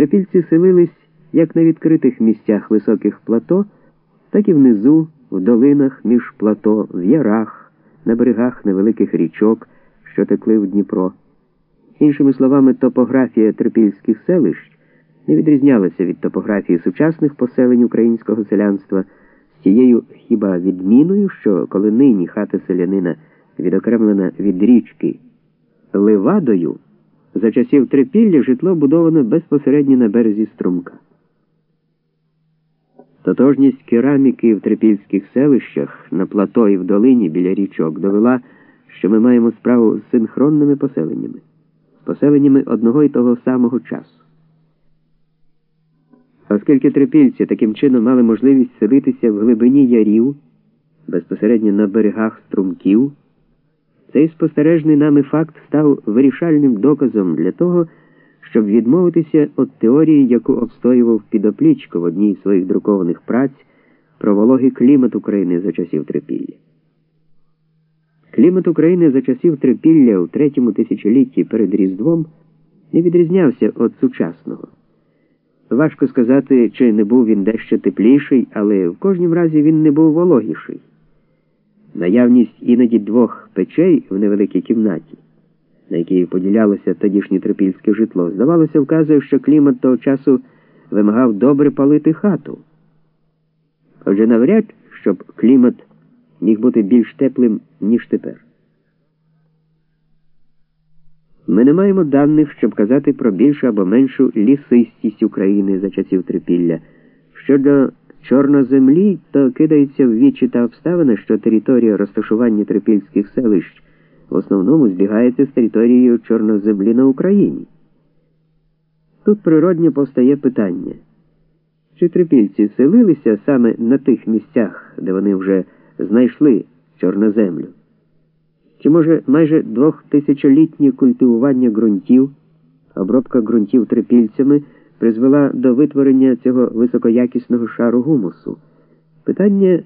Трипільці селились як на відкритих місцях високих плато, так і внизу, в долинах між плато, в ярах, на берегах невеликих річок, що текли в Дніпро. Іншими словами, топографія трипільських селищ не відрізнялася від топографії сучасних поселень українського селянства з тією хіба відміною, що коли нині хата селянина відокремлена від річки Ливадою, за часів трипілля житло будовано безпосередньо на березі струмка. Тотожність кераміки в трипільських селищах на плато і в долині біля річок довела, що ми маємо справу з синхронними поселеннями, з поселеннями одного і того самого часу. Оскільки трипільці таким чином мали можливість селитися в глибині ярів, безпосередньо на берегах струмків, цей спостережний нами факт став вирішальним доказом для того, щоб відмовитися від теорії, яку обстоював підоплічко в одній з своїх друкованих праць про вологий клімат України за часів трипілля. Клімат України за часів трипілля у третьому тисячолітті перед Різдвом не відрізнявся від сучасного. Важко сказати, чи не був він дещо тепліший, але в кожнім разі він не був вологіший. Наявність іноді двох печей в невеликій кімнаті, на якій поділялося тодішнє трипільське житло, здавалося, вказує, що клімат того часу вимагав добре палити хату. Отже, навряд, щоб клімат міг бути більш теплим, ніж тепер. Ми не маємо даних, щоб казати про більшу або меншу лісистість України за часів трипілля. Щодо чорноземлі, то кидається в вічі та обставина, що територія розташування трипільських селищ в основному збігається з територією чорноземлі на Україні. Тут природньо постає питання, чи трипільці селилися саме на тих місцях, де вони вже знайшли чорноземлю? Чи може майже двохтисячолітнє культивування ґрунтів, обробка ґрунтів трипільцями призвела до витворення цього високоякісного шару гумусу? Питання,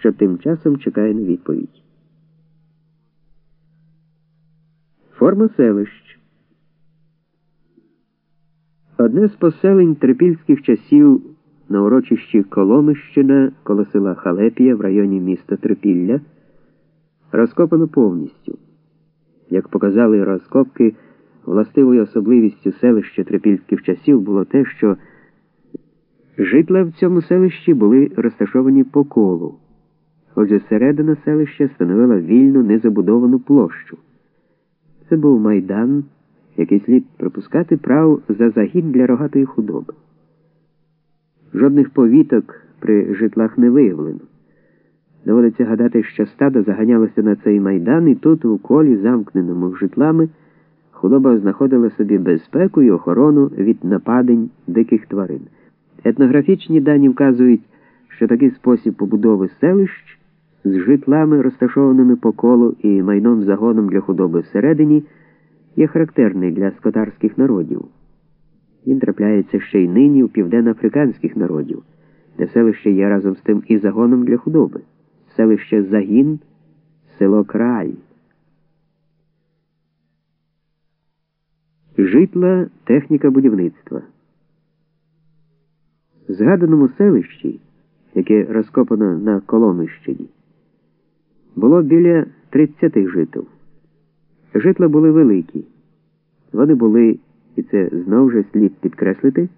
що тим часом чекає на відповідь. Форма селищ. Одне з поселень трипільських часів на урочищі Коломищина коло села Халепія в районі міста Трипілля розкопано повністю. Як показали розкопки, властивою особливістю селища трипільських часів було те, що житла в цьому селищі були розташовані по колу. Отже, середина селища становила вільну незабудовану площу. Це був майдан, який слід пропускати прав за загін для рогатої худоби. Жодних повіток при житлах не виявлено. Доводиться гадати, що стадо заганялося на цей майдан, і тут, у колі, замкненому житлами, худоба знаходила собі безпеку і охорону від нападень диких тварин. Етнографічні дані вказують, що такий спосіб побудови селищ з житлами, розташованими по колу і майном загоном для худоби всередині, є характерний для скотарських народів. Він трапляється ще й нині у південноафриканських народів, де селище є разом з тим і загоном для худоби селище Загін, село Краль. Житла техніка будівництва. В згаданому селищі, яке розкопано на Коломищині, було біля 30 жител. Житла були великі. Вони були, і це знову ж слід підкреслити,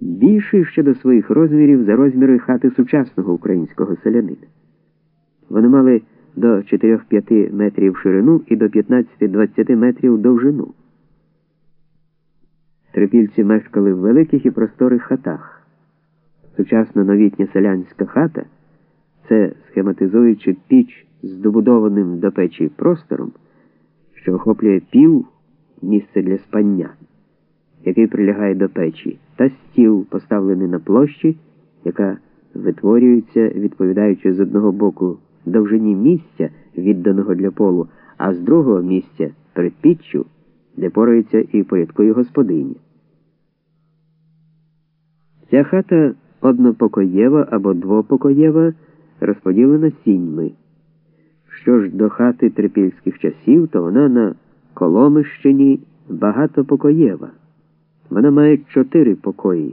більший щодо своїх розмірів за розміри хати сучасного українського селянина. Вони мали до 4-5 метрів ширину і до 15-20 метрів довжину. Трипільці мешкали в великих і просторих хатах. Сучасна новітня селянська хата це схематизуючи піч з добудованим до печі простором, що охоплює пів місце для спання, який прилягає до печі, та стіл, поставлений на площі, яка витворюється, відповідаючи з одного боку довжині місця, відданого для полу, а з другого місця перед піччю, де порається і порядкує господині. Ця хата однопокоєва або двопокоєва розподілена сіньми. Що ж до хати трипільських часів, то вона на Коломищині багатопокоєва. Вона має чотири покої.